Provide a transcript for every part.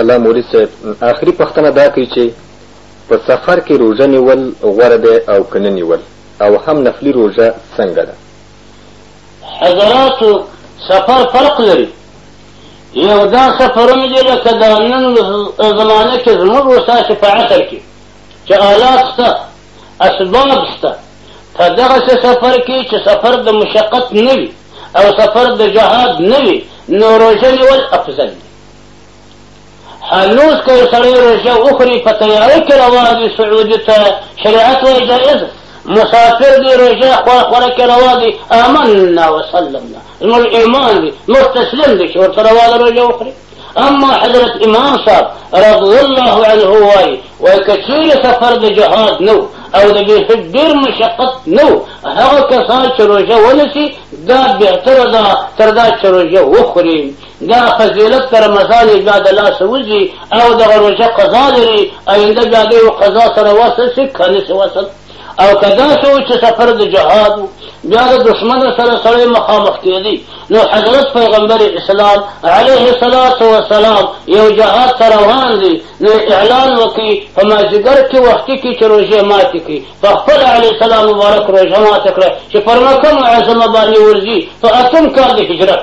الله مولوی صاحب اخری پوښتنه دا کوي چی په سفر کی روژه نیول غوره دی او که نه نیول او هم نفلی روژه څنګه ده. حضراتو سفر فرق لري یو دا سفرونه دي لکه د نن زمانه کې زموږ اوس تاسې په عصر کې چې آلات شته اسباب شته په دغسې سفر کې چې سفر د مشقت نه وي او سفر د جهاد نه وي نو روژه نیول افضل دي هلوز که یو سړی روژه وخوري په تیارۍ کې روان دي سعودي ته شریعت وایي جایز مسافر دی روژه خوا خوره کې روا دي امنا وسلمنا زموږ ایمان دي موږ تسلیم دي چې ورته روا ده روژه وخوري اما حضرت امام صاحب رضی الله عنه وایي وایي که چیرې سفر د جهاد نه او د بې ډېر مشقت نه هغه کسان چې روژه ونیسي دا بهتره ده تر دا چې روژه وخوري دا فضیلت په رمضان یې بیا د لاسه وځي او دغه روژه قضا لري آینده بیا د یو قضا سره وصل شي که نه شي وصل او که داسې و چې سفر د جهاد و بیا د دښمنو سره سړی مخامخ کېدی نو حضرت پیغمبر اسلام علیه الصلاة وسلام یو جهاد ته روان دی نو اعلان وکړي په مازدیګر کې وختي کې چې روژې ماتې کړي په خپل علیه السلام مبارک روژه ماته کړه چې پر مکه معظمه باندې ورځي په اتم کال د هجرت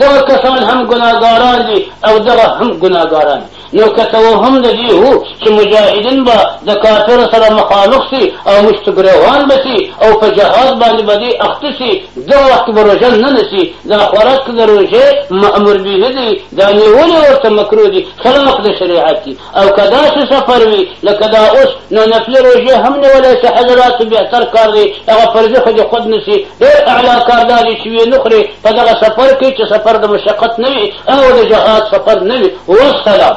دغه کسان هم ګناګاران دي او دغه هم ګناګاران نو که ته هم د دې وو چې مجاهدین به د کافر سره مخالف سي او مشتګریوان به سي او په جهاد باندې به دې اخته سي دغه وخت به روژه نه نسي دا خوراک د روژې مأمور به دي دا نیولې ورته مکروه دي خلاف د شریعت دي او که داسې سفر وي لکه دا اوس نو نفلي روژې هم نیولی سه حضراتو بهتر کار دی هغه فرضي خو دې خود نیسي ډېر اعلی کار دا دی چې ویې نه خورې په دغه سفر کې چې سفر د مشقت نه وي او د جهاد سفر نه وي وسلام